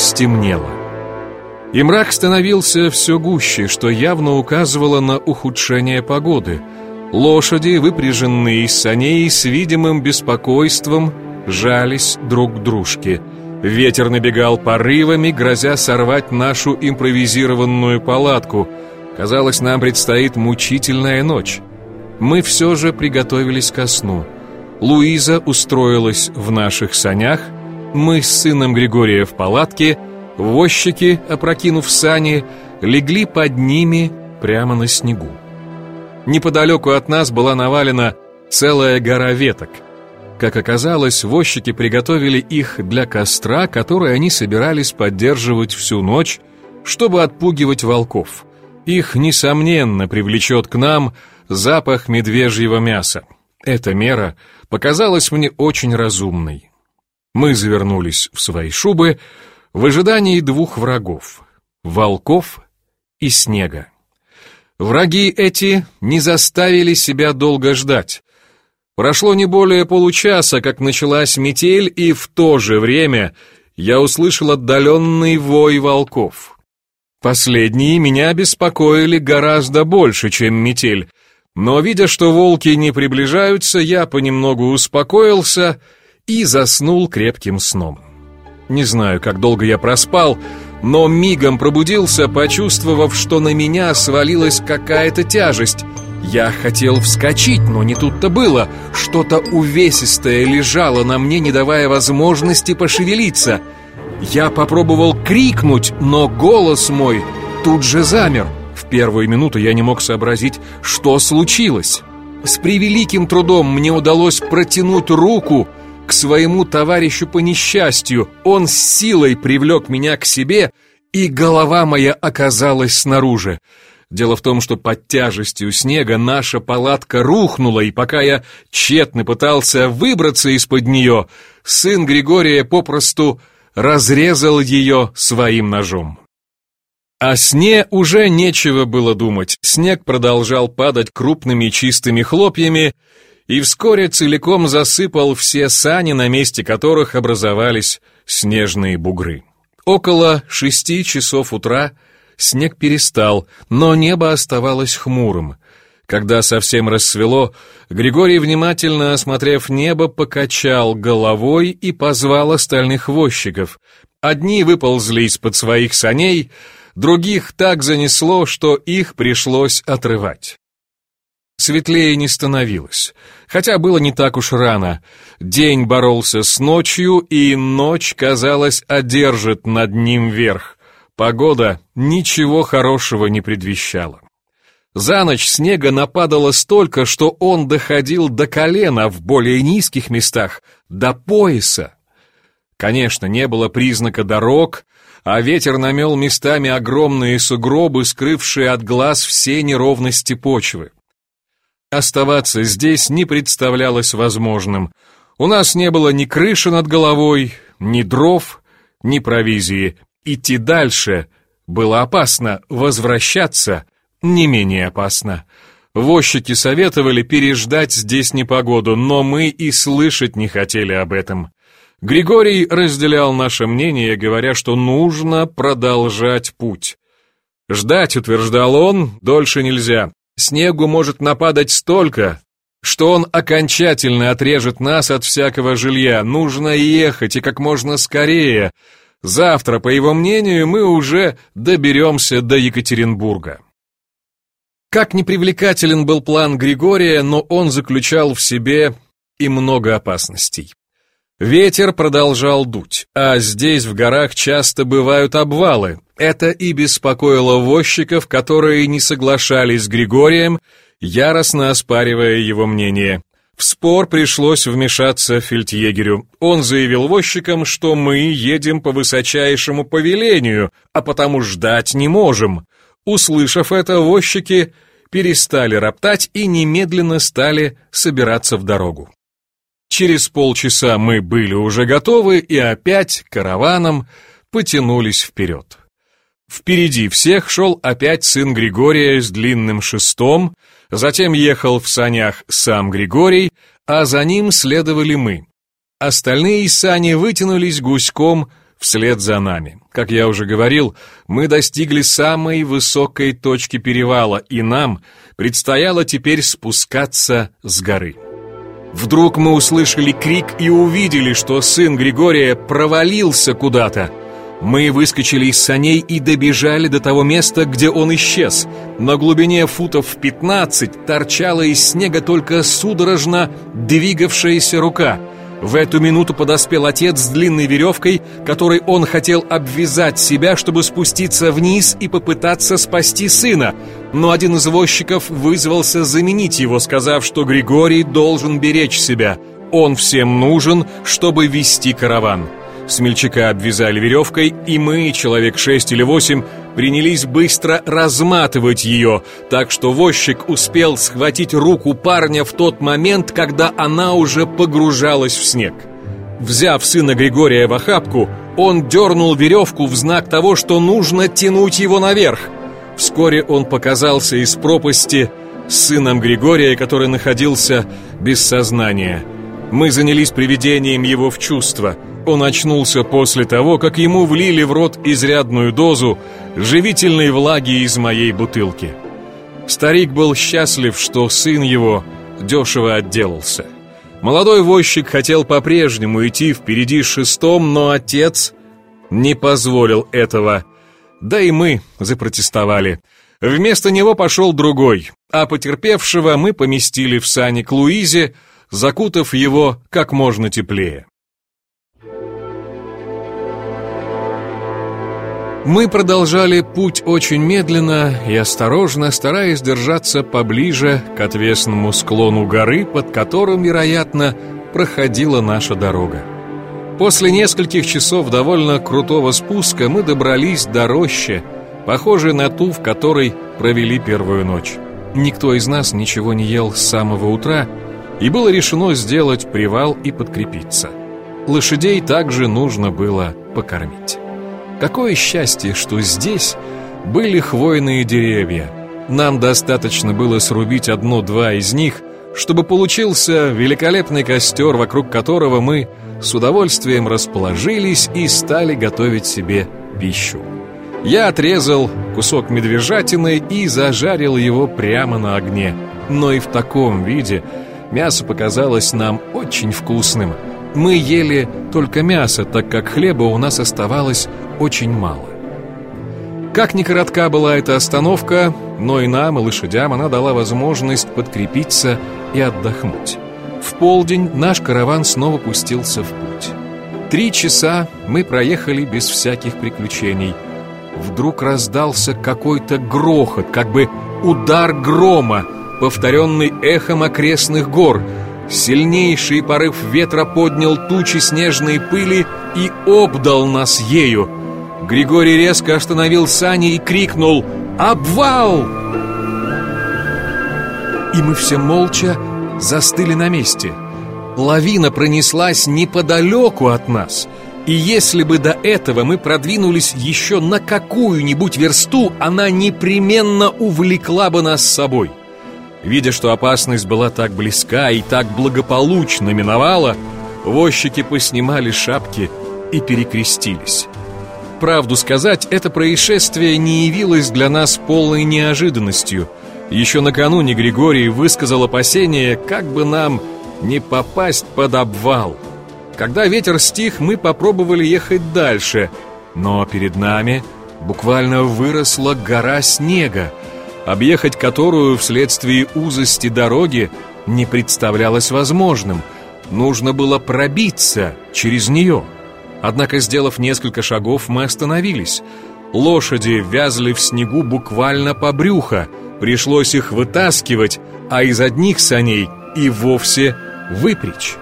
стемнело. И мрак становился все гуще, что явно указывало на ухудшение погоды. Лошади, выпряженные из саней, с видимым беспокойством жались друг к дружке. Ветер набегал порывами, грозя сорвать нашу импровизированную палатку. Казалось, нам предстоит мучительная ночь. Мы все же приготовились ко сну. Луиза устроилась в наших санях, мы с сыном Григория в палатке, возчики, опрокинув сани, легли под ними прямо на снегу. Неподалеку от нас была навалена целая гора веток. Как оказалось, возчики приготовили их для костра, который они собирались поддерживать всю ночь, чтобы отпугивать волков. Их, несомненно, привлечет к нам запах медвежьего мяса. Эта мера показалась мне очень разумной. Мы завернулись в свои шубы в ожидании двух врагов — волков и снега. Враги эти не заставили себя долго ждать. Прошло не более получаса, как началась метель, и в то же время я услышал отдаленный вой волков. Последние меня беспокоили гораздо больше, чем метель, но, видя, что волки не приближаются, я понемногу успокоился и заснул крепким сном. Не знаю, как долго я проспал, но мигом пробудился, почувствовав, что на меня свалилась какая-то тяжесть. Я хотел вскочить, но не тут-то было. Что-то увесистое лежало на мне, не давая возможности пошевелиться. Я попробовал крикнуть, но голос мой тут же замер — в первую минуту я не мог сообразить, что случилось. С превеликим трудом мне удалось протянуть руку к своему товарищу по несчастью. Он с силой привлек меня к себе, и голова моя оказалась снаружи. Дело в том, что под тяжестью снега наша палатка рухнула, и пока я тщетно пытался выбраться из-под нее, сын Григория попросту разрезал ее своим ножом. О сне уже нечего было думать. Снег продолжал падать крупными чистыми хлопьями и вскоре целиком засыпал все сани, на месте которых образовались снежные бугры. Около шести часов утра снег перестал, но небо оставалось хмурым. Когда совсем рассвело, Григорий, внимательно осмотрев небо, покачал головой и позвал остальных возчиков. Одни выползли из-под своих саней, Других так занесло, что их пришлось отрывать. Светлее не становилось, хотя было не так уж рано. День боролся с ночью, и ночь, казалось, одержит над ним верх. Погода ничего хорошего не предвещала. За ночь снега нападало столько, что он доходил до колена в более низких местах, до пояса. Конечно, не было признака дорог, а ветер намел местами огромные сугробы, скрывшие от глаз все неровности почвы. Оставаться здесь не представлялось возможным. У нас не было ни крыши над головой, ни дров, ни провизии. Идти дальше было опасно, возвращаться не менее опасно. Возчики советовали переждать здесь непогоду, но мы и слышать не хотели об этом. Григорий разделял наше мнение, говоря, что нужно продолжать путь. Ждать, утверждал он, дольше нельзя. Снегу может нападать столько, что он окончательно отрежет нас от всякого жилья. Нужно ехать и как можно скорее. Завтра, по его мнению, мы уже доберемся до Екатеринбурга. Как непривлекателен был план Григория, но он заключал в себе и много опасностей. Ветер продолжал дуть, а здесь в горах часто бывают обвалы. Это и беспокоило возчиков, которые не соглашались с Григорием, яростно оспаривая его мнение. В спор пришлось вмешаться фельдъегерю. Он заявил возчикам, что мы едем по высочайшему повелению, а потому ждать не можем. Услышав это, возчики перестали роптать и немедленно стали собираться в дорогу. Через полчаса мы были уже готовы и опять караваном потянулись вперед. Впереди всех шел опять сын Григория с длинным шестом, затем ехал в санях сам Григорий, а за ним следовали мы. Остальные сани вытянулись гуськом вслед за нами. Как я уже говорил, мы достигли самой высокой точки перевала, и нам предстояло теперь спускаться с горы. Вдруг мы услышали крик и увидели, что сын Григория провалился куда-то. Мы выскочили из саней и добежали до того места, где он исчез. На глубине футов в 15 торчала из снега только судорожно двигавшаяся рука. В эту минуту подоспел отец с длинной веревкой, которой он хотел обвязать себя, чтобы спуститься вниз и попытаться спасти сына. Но один из возчиков вызвался заменить его, сказав, что Григорий должен беречь себя. Он всем нужен, чтобы вести караван. Смельчака обвязали веревкой, и мы, человек шесть или восемь, принялись быстро разматывать ее, так что возчик успел схватить руку парня в тот момент, когда она уже погружалась в снег. Взяв сына Григория в охапку, он дернул веревку в знак того, что нужно тянуть его наверх. Вскоре он показался из пропасти с сыном Григория, который находился без сознания. Мы занялись приведением его в чувство – он очнулся после того, как ему влили в рот изрядную дозу живительной влаги из моей бутылки. Старик был счастлив, что сын его дешево отделался. Молодой возчик хотел по-прежнему идти впереди шестом, но отец не позволил этого. Да и мы запротестовали. Вместо него пошел другой, а потерпевшего мы поместили в сани к Луизе, закутав его как можно теплее. Мы продолжали путь очень медленно и осторожно, стараясь держаться поближе к отвесному склону горы, под которым, вероятно, проходила наша дорога. После нескольких часов довольно крутого спуска мы добрались до рощи, похожей на ту, в которой провели первую ночь. Никто из нас ничего не ел с самого утра, и было решено сделать привал и подкрепиться. Лошадей также нужно было покормить. Какое счастье, что здесь были хвойные деревья. Нам достаточно было срубить одно-два из них, чтобы получился великолепный костер, вокруг которого мы с удовольствием расположились и стали готовить себе пищу. Я отрезал кусок медвежатины и зажарил его прямо на огне. Но и в таком виде мясо показалось нам очень вкусным – мы ели только мясо, так как хлеба у нас оставалось очень мало. Как ни коротка была эта остановка, но и нам, и лошадям она дала возможность подкрепиться и отдохнуть. В полдень наш караван снова пустился в путь. Три часа мы проехали без всяких приключений. Вдруг раздался какой-то грохот, как бы удар грома, повторенный эхом окрестных гор — Сильнейший порыв ветра поднял тучи снежной пыли и обдал нас ею. Григорий резко остановил сани и крикнул «Обвал!» И мы все молча застыли на месте. Лавина пронеслась неподалеку от нас, и если бы до этого мы продвинулись еще на какую-нибудь версту, она непременно увлекла бы нас с собой. Видя, что опасность была так близка и так благополучно миновала, возчики поснимали шапки и перекрестились. Правду сказать, это происшествие не явилось для нас полной неожиданностью. Еще накануне Григорий высказал опасение, как бы нам не попасть под обвал. Когда ветер стих, мы попробовали ехать дальше, но перед нами буквально выросла гора снега, объехать которую вследствие узости дороги не представлялось возможным. Нужно было пробиться через нее. Однако, сделав несколько шагов, мы остановились. Лошади вязли в снегу буквально по брюхо. Пришлось их вытаскивать, а из одних саней и вовсе выпрячь.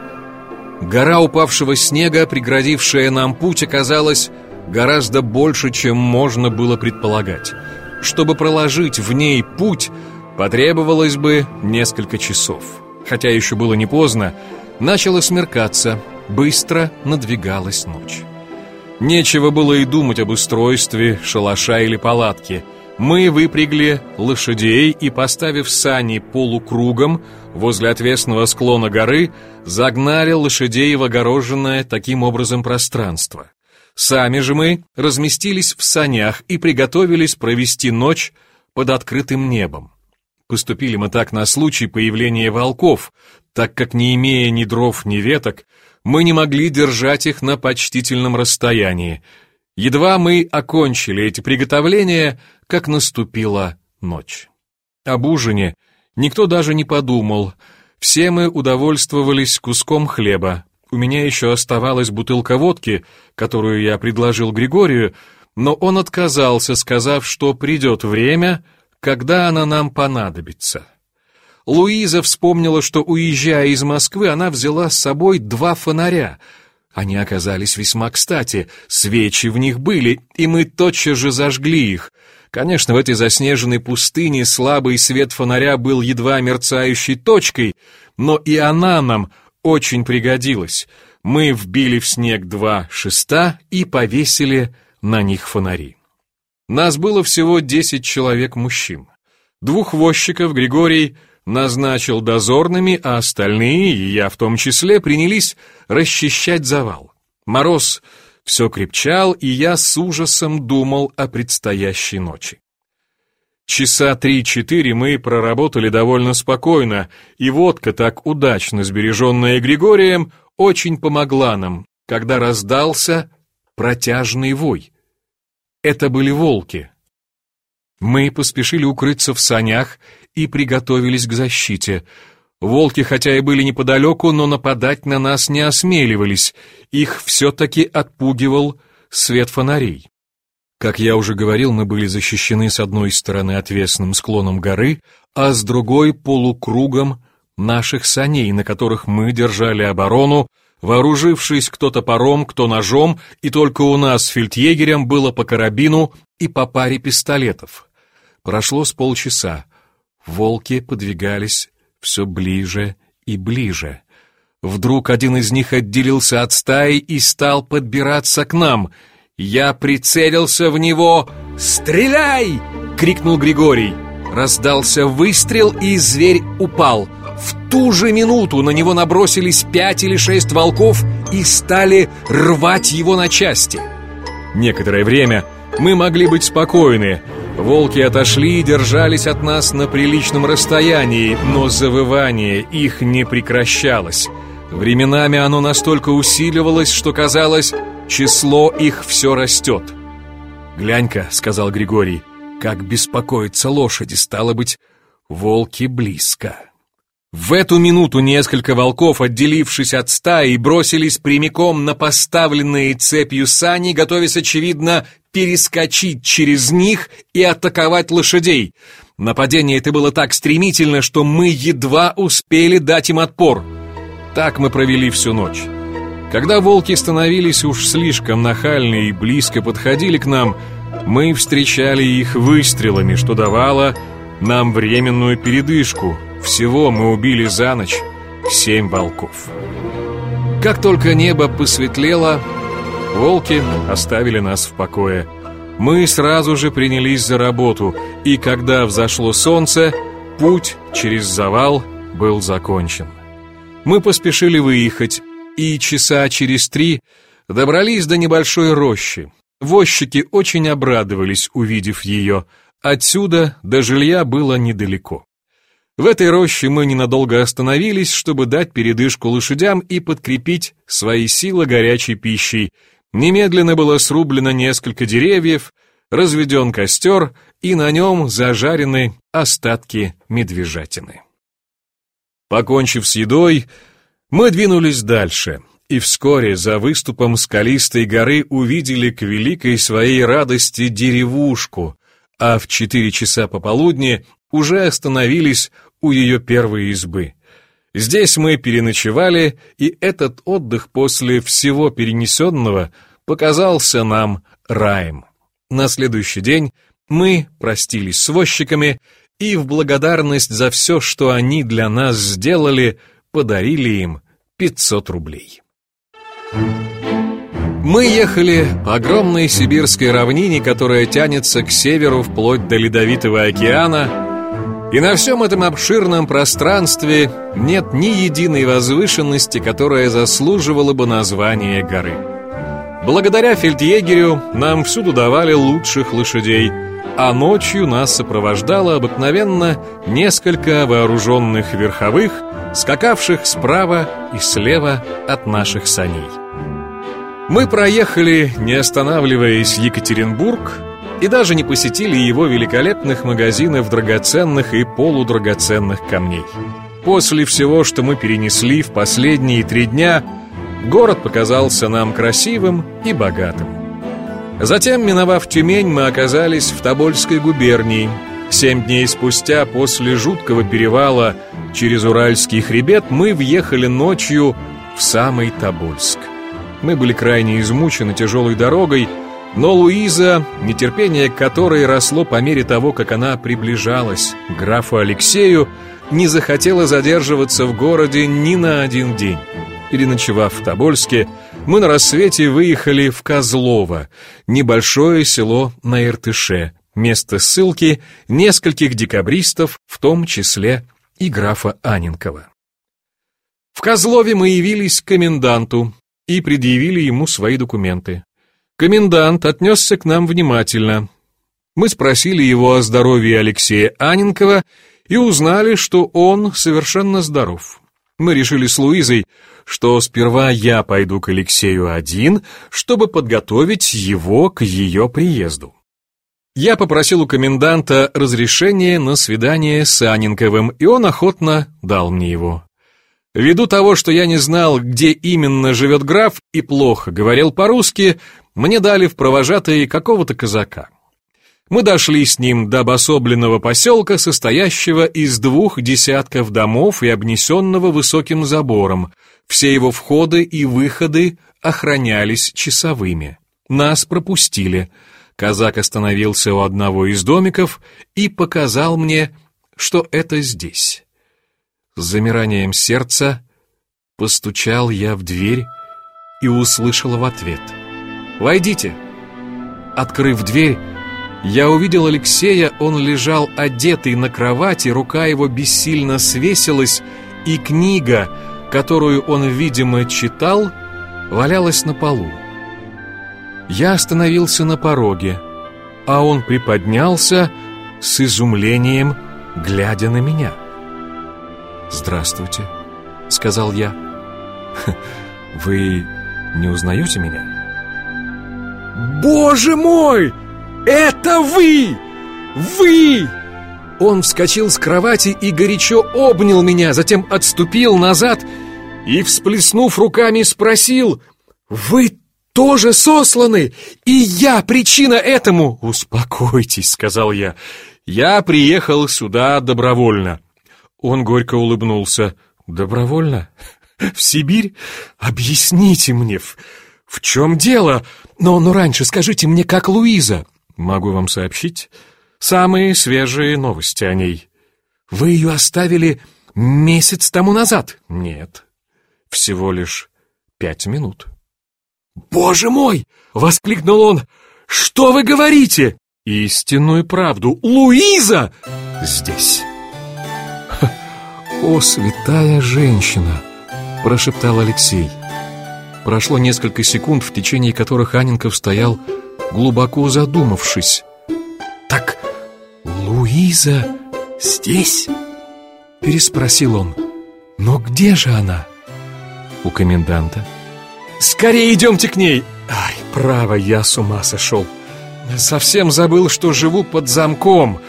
Гора упавшего снега, преградившая нам путь, оказалась гораздо больше, чем можно было предполагать. Чтобы проложить в ней путь, потребовалось бы несколько часов. Хотя еще было не поздно, начало смеркаться, быстро надвигалась ночь. Нечего было и думать об устройстве шалаша или палатки. Мы выпрягли лошадей и, поставив сани полукругом возле отвесного склона горы, загнали лошадей в огороженное таким образом пространство. Сами же мы разместились в санях и приготовились провести ночь под открытым небом. Поступили мы так на случай появления волков, так как не имея ни дров, ни веток, мы не могли держать их на почтительном расстоянии. Едва мы окончили эти приготовления, как наступила ночь. Об ужине никто даже не подумал. Все мы удовольствовались куском хлеба. У меня еще оставалась бутылка водки, которую я предложил Григорию, но он отказался, сказав, что придет время, когда она нам понадобится. Луиза вспомнила, что, уезжая из Москвы, она взяла с собой два фонаря. Они оказались весьма кстати, свечи в них были, и мы тотчас же зажгли их. Конечно, в этой заснеженной пустыне слабый свет фонаря был едва мерцающей точкой, но и она нам очень пригодилась. Мы вбили в снег два шеста и повесили на них фонари. Нас было всего десять человек мужчин. Двух возчиков Григорий назначил дозорными, а остальные, и я в том числе, принялись расчищать завал. Мороз все крепчал, и я с ужасом думал о предстоящей ночи. Часа три-четыре мы проработали довольно спокойно, и водка, так удачно сбереженная Григорием, очень помогла нам, когда раздался протяжный вой. Это были волки. Мы поспешили укрыться в санях и приготовились к защите. Волки, хотя и были неподалеку, но нападать на нас не осмеливались. Их все-таки отпугивал свет фонарей. Как я уже говорил, мы были защищены с одной стороны отвесным склоном горы, а с другой — полукругом наших саней, на которых мы держали оборону, вооружившись кто топором, кто ножом, и только у нас с фельдъегерем было по карабину и по паре пистолетов. Прошло с полчаса. Волки подвигались все ближе и ближе. Вдруг один из них отделился от стаи и стал подбираться к нам — я прицелился в него. «Стреляй!» — крикнул Григорий. Раздался выстрел, и зверь упал. В ту же минуту на него набросились пять или шесть волков и стали рвать его на части. Некоторое время мы могли быть спокойны. Волки отошли и держались от нас на приличном расстоянии, но завывание их не прекращалось. Временами оно настолько усиливалось, что казалось, Число их все растет. «Глянь-ка», — сказал Григорий, — «как беспокоятся лошади, стало быть, волки близко». В эту минуту несколько волков, отделившись от стаи, бросились прямиком на поставленные цепью сани, готовясь, очевидно, перескочить через них и атаковать лошадей. Нападение это было так стремительно, что мы едва успели дать им отпор. Так мы провели всю ночь. Когда волки становились уж слишком нахальны и близко подходили к нам, мы встречали их выстрелами, что давало нам временную передышку. Всего мы убили за ночь семь волков. Как только небо посветлело, волки оставили нас в покое. Мы сразу же принялись за работу, и когда взошло солнце, путь через завал был закончен. Мы поспешили выехать, и часа через три добрались до небольшой рощи. Возчики очень обрадовались, увидев ее. Отсюда до жилья было недалеко. В этой роще мы ненадолго остановились, чтобы дать передышку лошадям и подкрепить свои силы горячей пищей. Немедленно было срублено несколько деревьев, разведен костер, и на нем зажарены остатки медвежатины. Покончив с едой, мы двинулись дальше, и вскоре за выступом скалистой горы увидели к великой своей радости деревушку, а в четыре часа пополудни уже остановились у ее первой избы. Здесь мы переночевали, и этот отдых после всего перенесенного показался нам раем. На следующий день мы простились с возчиками и в благодарность за все, что они для нас сделали, подарили им 500 рублей. Мы ехали по огромной сибирской равнине, которая тянется к северу вплоть до Ледовитого океана, и на всем этом обширном пространстве нет ни единой возвышенности, которая заслуживала бы названия горы. Благодаря фельдъегерю нам всюду давали лучших лошадей, а ночью нас сопровождало обыкновенно несколько вооруженных верховых, скакавших справа и слева от наших саней. Мы проехали, не останавливаясь, Екатеринбург и даже не посетили его великолепных магазинов драгоценных и полудрагоценных камней. После всего, что мы перенесли в последние три дня, город показался нам красивым и богатым. Затем, миновав Тюмень, мы оказались в Тобольской губернии. Семь дней спустя, после жуткого перевала через Уральский хребет, мы въехали ночью в самый Тобольск. Мы были крайне измучены тяжелой дорогой, но Луиза, нетерпение которой росло по мере того, как она приближалась к графу Алексею, не захотела задерживаться в городе ни на один день. Переночевав в Тобольске, мы на рассвете выехали в Козлово, небольшое село на Иртыше, место ссылки нескольких декабристов, в том числе и графа Аненкова. В Козлове мы явились к коменданту и предъявили ему свои документы. Комендант отнесся к нам внимательно. Мы спросили его о здоровье Алексея Аненкова и узнали, что он совершенно здоров. Мы решили с Луизой, что сперва я пойду к Алексею один, чтобы подготовить его к ее приезду. Я попросил у коменданта разрешения на свидание с Анинковым, и он охотно дал мне его. Ввиду того, что я не знал, где именно живет граф и плохо говорил по-русски, мне дали в провожатые какого-то казака. Мы дошли с ним до обособленного поселка, состоящего из двух десятков домов и обнесенного высоким забором. Все его входы и выходы охранялись часовыми. Нас пропустили. Казак остановился у одного из домиков и показал мне, что это здесь. С замиранием сердца постучал я в дверь и услышал в ответ. «Войдите!» Открыв дверь, я увидел Алексея, он лежал одетый на кровати, рука его бессильно свесилась, и книга, которую он, видимо, читал, валялась на полу. Я остановился на пороге, а он приподнялся с изумлением, глядя на меня. «Здравствуйте», — сказал я. «Вы не узнаете меня?» «Боже мой!» «Это вы! Вы!» Он вскочил с кровати и горячо обнял меня, затем отступил назад и, всплеснув руками, спросил «Вы тоже сосланы, и я причина этому!» «Успокойтесь», — сказал я, — «я приехал сюда добровольно». Он горько улыбнулся. «Добровольно? В Сибирь? Объясните мне, в, в чем дело? Но, но раньше скажите мне, как Луиза?» Могу вам сообщить самые свежие новости о ней. Вы ее оставили месяц тому назад? Нет, всего лишь пять минут. «Боже мой!» — воскликнул он. «Что вы говорите?» «Истинную правду. Луиза!» «Здесь». «О, святая женщина!» — прошептал Алексей. Прошло несколько секунд, в течение которых Аненков стоял глубоко задумавшись. «Так Луиза здесь?» Переспросил он. «Но где же она?» «У коменданта». «Скорее идемте к ней!» «Ай, право, я с ума сошел. Совсем забыл, что живу под замком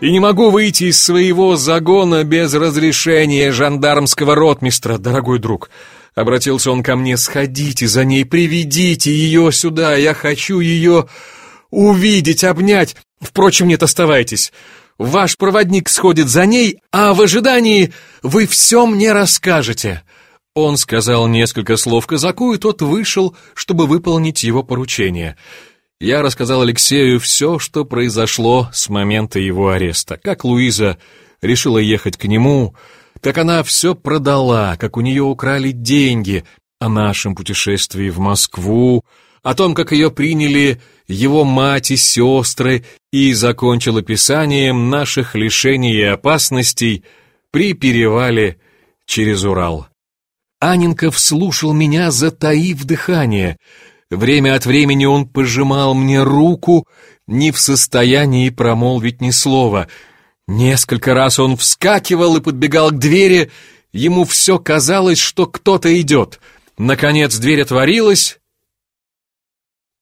и не могу выйти из своего загона без разрешения жандармского ротмистра, дорогой друг». Обратился он ко мне, сходите за ней, приведите ее сюда, я хочу ее увидеть, обнять. Впрочем, нет, оставайтесь. Ваш проводник сходит за ней, а в ожидании вы все мне расскажете». Он сказал несколько слов казаку, и тот вышел, чтобы выполнить его поручение. Я рассказал Алексею все, что произошло с момента его ареста, как Луиза решила ехать к нему, как она все продала, как у нее украли деньги, о нашем путешествии в Москву, о том, как ее приняли его мать и сестры, и закончил описанием наших лишений и опасностей при перевале через Урал. Анинков слушал меня, затаив дыхание. Время от времени он пожимал мне руку, не в состоянии промолвить ни слова. Несколько раз он вскакивал и подбегал к двери, ему все казалось, что кто-то идет. Наконец дверь отворилась,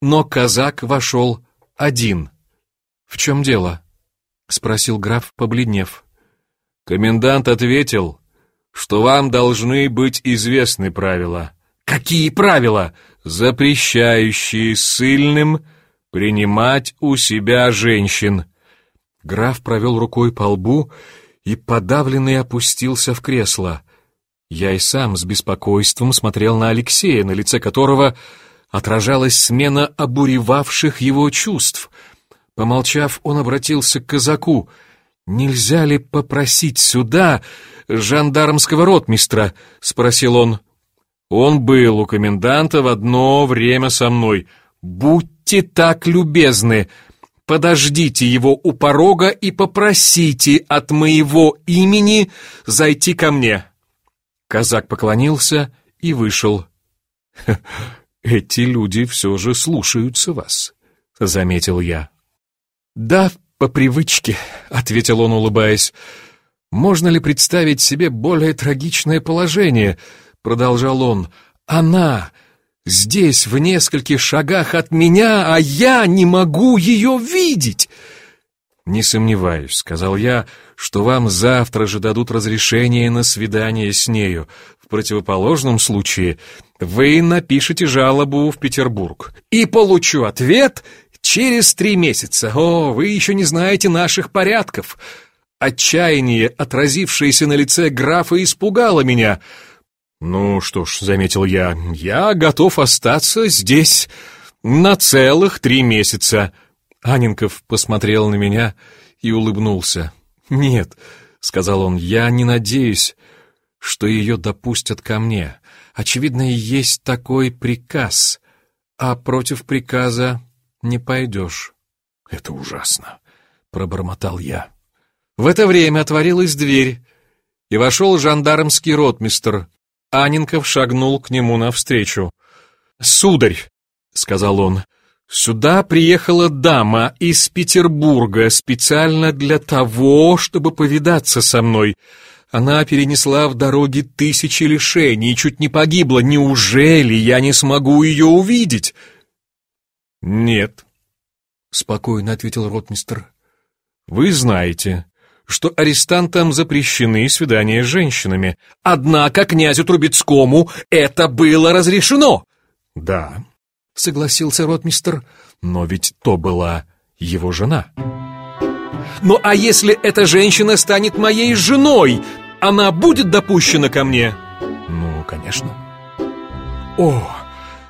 но казак вошел один. «В чем дело?» — спросил граф, побледнев. Комендант ответил, что вам должны быть известны правила. «Какие правила?» «Запрещающие сильным принимать у себя женщин». Граф провел рукой по лбу и подавленный опустился в кресло. Я и сам с беспокойством смотрел на Алексея, на лице которого отражалась смена обуревавших его чувств. Помолчав, он обратился к казаку. «Нельзя ли попросить сюда жандармского ротмистра?» — спросил он. «Он был у коменданта в одно время со мной. Будьте так любезны!» Подождите его у порога и попросите от моего имени зайти ко мне». Казак поклонился и вышел. «Эти люди все же слушаются вас», — заметил я. «Да, по привычке», — ответил он, улыбаясь. «Можно ли представить себе более трагичное положение?» — продолжал он. «Она здесь, в нескольких шагах от меня, а я не могу ее видеть!» «Не сомневаюсь», — сказал я, — «что вам завтра же дадут разрешение на свидание с нею. В противоположном случае вы напишете жалобу в Петербург. И получу ответ через три месяца. О, вы еще не знаете наших порядков. Отчаяние, отразившееся на лице графа, испугало меня. Ну что ж, заметил я, я готов остаться здесь на целых три месяца. Анинков посмотрел на меня и улыбнулся. «Нет», — сказал он, — «я не надеюсь, что ее допустят ко мне. Очевидно, есть такой приказ, а против приказа не пойдешь». «Это ужасно», — пробормотал я. В это время отворилась дверь, и вошел жандармский ротмистр. Анинков шагнул к нему навстречу. «Сударь», — сказал он, — «сюда приехала дама из Петербурга специально для того, чтобы повидаться со мной. Она перенесла в дороге тысячи лишений и чуть не погибла. Неужели я не смогу ее увидеть?» «Нет», — спокойно ответил ротмистр. «Вы знаете, что арестантам запрещены свидания с женщинами. Однако князю Трубецкому это было разрешено!» «Да», — согласился ротмистр, — «но ведь то была его жена». Ну а если эта женщина станет моей женой, она будет допущена ко мне? Ну, конечно. О,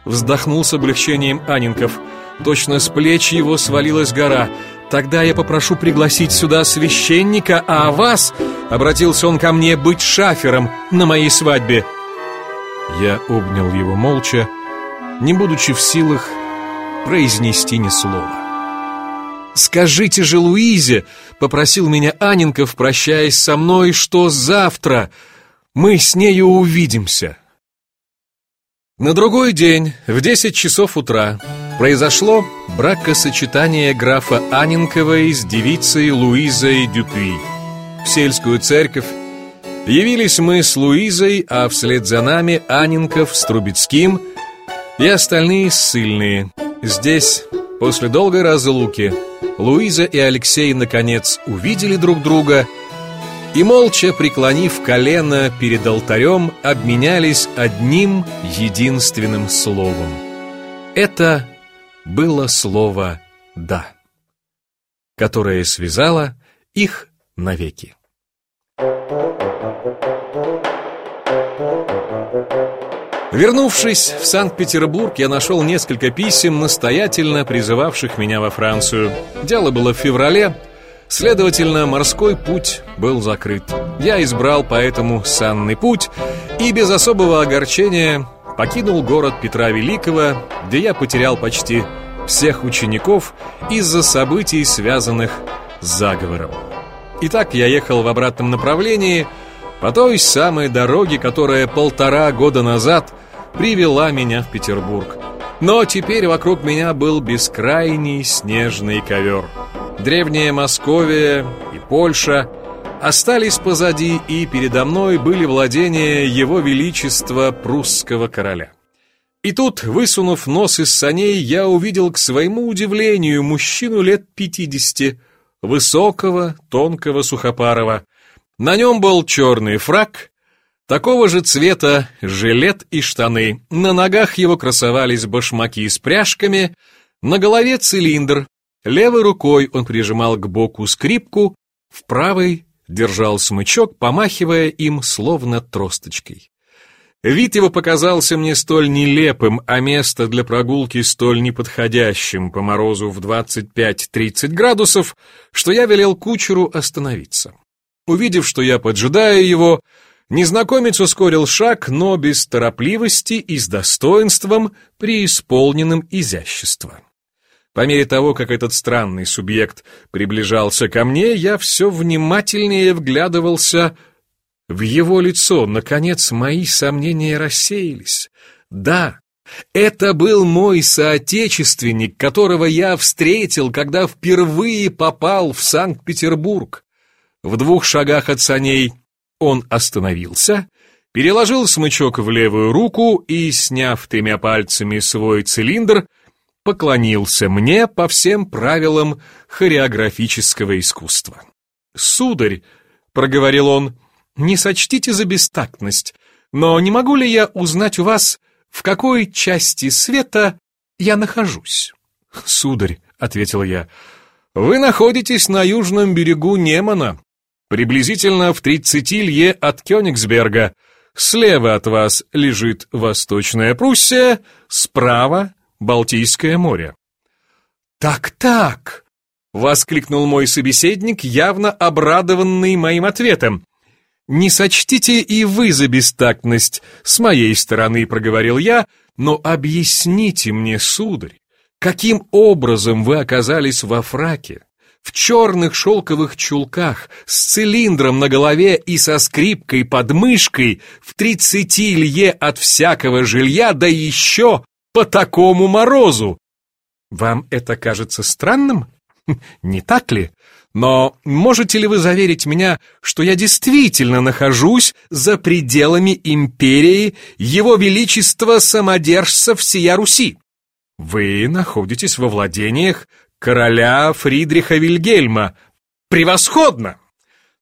вздохнул с облегчением Анинков. Точно с плеч его свалилась гора. Тогда я попрошу пригласить сюда священника, а вас, обратился он ко мне, быть шафером на моей свадьбе. Я обнял его молча, не будучи в силах произнести ни слова. «Скажите же Луизе», — попросил меня Анинков, прощаясь со мной, что завтра мы с нею увидимся. На другой день, в десять часов утра, произошло бракосочетание графа Анинкова с девицей Луизой Дюпюи. В сельскую церковь явились мы с Луизой, а вслед за нами Анинков с Трубецким и остальные ссыльные. Здесь, после долгой разлуки, Луиза и Алексей наконец увидели друг друга и, молча преклонив колено перед алтарем, обменялись одним единственным словом. Это было слово «да», которое связало их навеки. Вернувшись в Санкт-Петербург, я нашел несколько писем, настоятельно призывавших меня во Францию. Дело было в феврале, следовательно, морской путь был закрыт. Я избрал поэтому санный путь и без особого огорчения покинул город Петра Великого, где я потерял почти всех учеников из-за событий, связанных с заговором. Итак, я ехал в обратном направлении – по той самой дороге, которая полтора года назад привела меня в Петербург. Но теперь вокруг меня был бескрайний снежный ковер. Древняя Московия и Польша остались позади, и передо мной были владения Его Величества прусского короля. И тут, высунув нос из саней, я увидел к своему удивлению мужчину лет пятидесяти, высокого, тонкого, сухопарого. На нем был черный фрак, такого же цвета жилет и штаны, на ногах его красовались башмаки с пряжками, на голове цилиндр, левой рукой он прижимал к боку скрипку, в правой держал смычок, помахивая им словно тросточкой. Вид его показался мне столь нелепым, а место для прогулки столь неподходящим по морозу в 25-30 градусов, что я велел кучеру остановиться. Увидев, что я поджидаю его, незнакомец ускорил шаг, но без торопливости и с достоинством, преисполненным изящества. По мере того, как этот странный субъект приближался ко мне, я все внимательнее вглядывался в его лицо, наконец, мои сомнения рассеялись. Да, это был мой соотечественник, которого я встретил, когда впервые попал в Санкт-Петербург. В двух шагах от саней он остановился, переложил смычок в левую руку и, сняв тремя пальцами свой цилиндр, поклонился мне по всем правилам хореографического искусства. «Сударь», — проговорил он, — не сочтите за бестактность, но не могу ли я узнать у вас, в какой части света я нахожусь? Сударь, ответил я, вы находитесь на южном берегу Немана, приблизительно в 30 лье от Кёнигсберга. Слева от вас лежит Восточная Пруссия, справа Балтийское море. Так-так, воскликнул мой собеседник, явно обрадованный моим ответом. «Не сочтите и вы за бестактность, с моей стороны», — проговорил я, «но объясните мне, сударь, каким образом вы оказались во фраке, в черных шелковых чулках, с цилиндром на голове и со скрипкой под мышкой, в тридцати лье от всякого жилья, да еще по такому морозу? Вам это кажется странным? Не так ли? Но можете ли вы заверить меня, что я действительно нахожусь за пределами империи Его Величества Самодержца всея Руси? Вы находитесь во владениях короля Фридриха Вильгельма. Превосходно!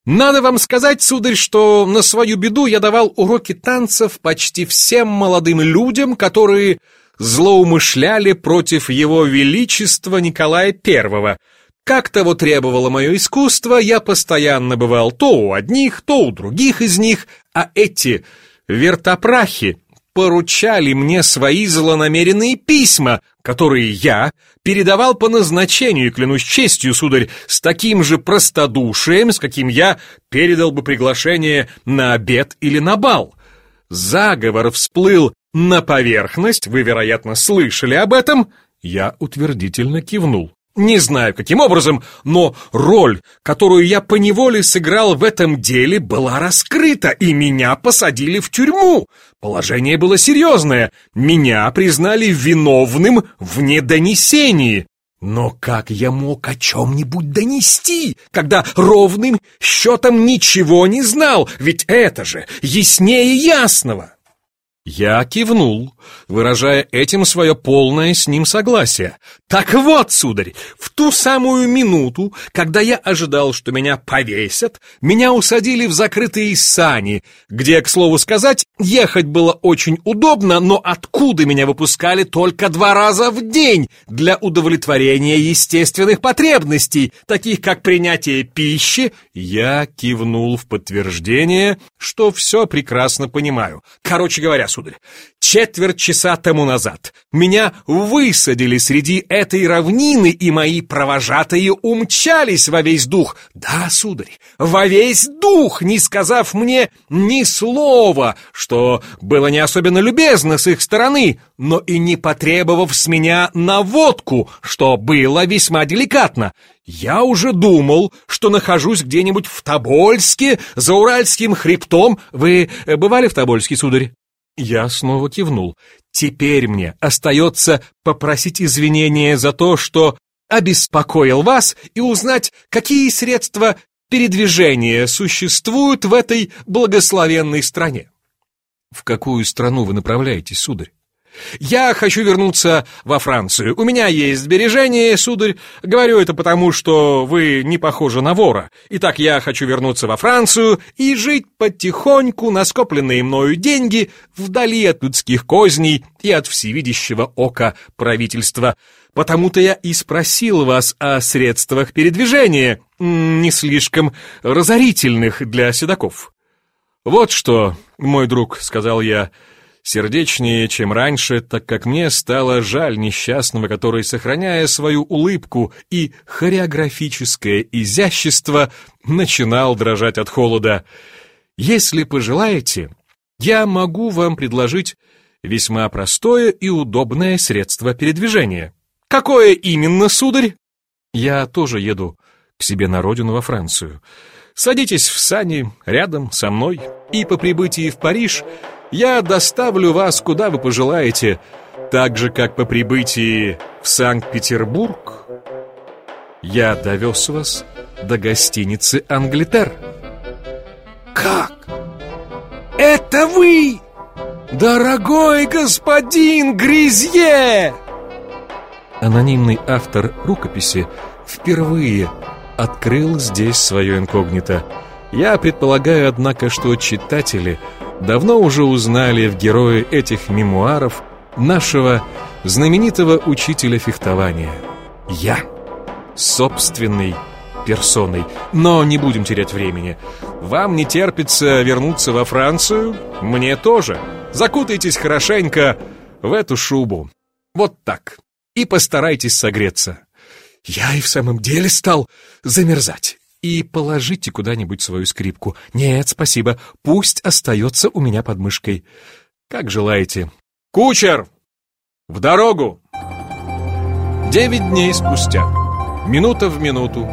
Надо вам сказать, сударь, что на свою беду я давал уроки танцев почти всем молодым людям, которые злоумышляли против его величества Николая Первого — как того требовало мое искусство, я постоянно бывал то у одних, то у других из них, а эти вертопрахи поручали мне свои злонамеренные письма, которые я передавал по назначению, клянусь честью, сударь, с таким же простодушием, с каким я передал бы приглашение на обед или на бал. Заговор всплыл на поверхность, вы, вероятно, слышали об этом? Я утвердительно кивнул. Не знаю, каким образом, но роль, которую я поневоле сыграл в этом деле, была раскрыта, и меня посадили в тюрьму. Положение было серьезное. Меня признали виновным в недонесении. Но как я мог о чем-нибудь донести, когда ровным счетом ничего не знал? Ведь это же яснее ясного. Я кивнул, выражая этим свое полное с ним согласие. Так вот, сударь, в ту самую минуту, когда я ожидал, что меня повесят, меня усадили в закрытые сани, где, к слову сказать, ехать было очень удобно, но откуда меня выпускали только два раза в день для удовлетворения естественных потребностей, таких как принятие пищи, я кивнул в подтверждение, что все прекрасно понимаю. Короче говоря, сударь. Четверть часа тому назад меня высадили среди этой равнины, и мои провожатые умчались во весь дух. Да, сударь, во весь дух, не сказав мне ни слова, что было не особенно любезно с их стороны, но и не потребовав с меня наводку, что было весьма деликатно. Я уже думал, что нахожусь где-нибудь в Тобольске, за Уральским хребтом. Вы бывали в Тобольске, сударь? Я снова кивнул. Теперь мне остается попросить извинения за то, что обеспокоил вас и узнать, какие средства передвижения существуют в этой благословенной стране. В какую страну вы направляетесь, сударь? Я хочу вернуться во Францию. У меня есть сбережения, сударь. Говорю это потому, что вы не похожи на вора. Итак, я хочу вернуться во Францию и жить потихоньку на скопленные мною деньги вдали от людских козней и от всевидящего ока правительства. Потому-то я и спросил вас о средствах передвижения, не слишком разорительных для седаков. «Вот что, мой друг», — сказал я, сердечнее, чем раньше, так как мне стало жаль несчастного, который, сохраняя свою улыбку и хореографическое изящество, начинал дрожать от холода. «Если пожелаете, я могу вам предложить весьма простое и удобное средство передвижения». «Какое именно, сударь?» «Я тоже еду к себе на родину во Францию». Садитесь в сани рядом со мной, и по прибытии в Париж я доставлю вас куда вы пожелаете, так же, как по прибытии в Санкт-Петербург я довез вас до гостиницы «Англитер». «Как? Это вы, дорогой господин Гризье!» Анонимный автор рукописи впервые открыл здесь свое инкогнито. Я предполагаю, однако, что читатели давно уже узнали в герое этих мемуаров нашего знаменитого учителя фехтования. Я. Собственной персоной. Но не будем терять времени. Вам не терпится вернуться во Францию? Мне тоже. Закутайтесь хорошенько в эту шубу. Вот так. И постарайтесь согреться. Я и в самом деле стал замерзать. И положите куда-нибудь свою скрипку. Нет, спасибо, пусть остается у меня под мышкой. Как желаете. Кучер! В дорогу! Девять дней спустя, минута в минуту,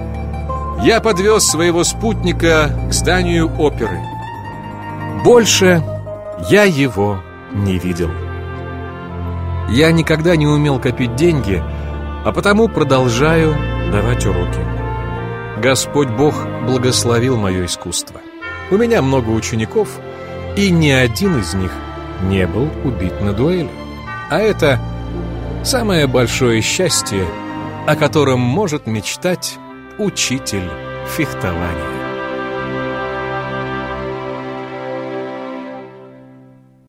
я подвез своего спутника к зданию оперы. Больше я его не видел. Я никогда не умел копить деньги, а потому продолжаю давать уроки. Господь Бог благословил мое искусство. У меня много учеников, и ни один из них не был убит на дуэли. А это самое большое счастье, о котором может мечтать учитель фехтования.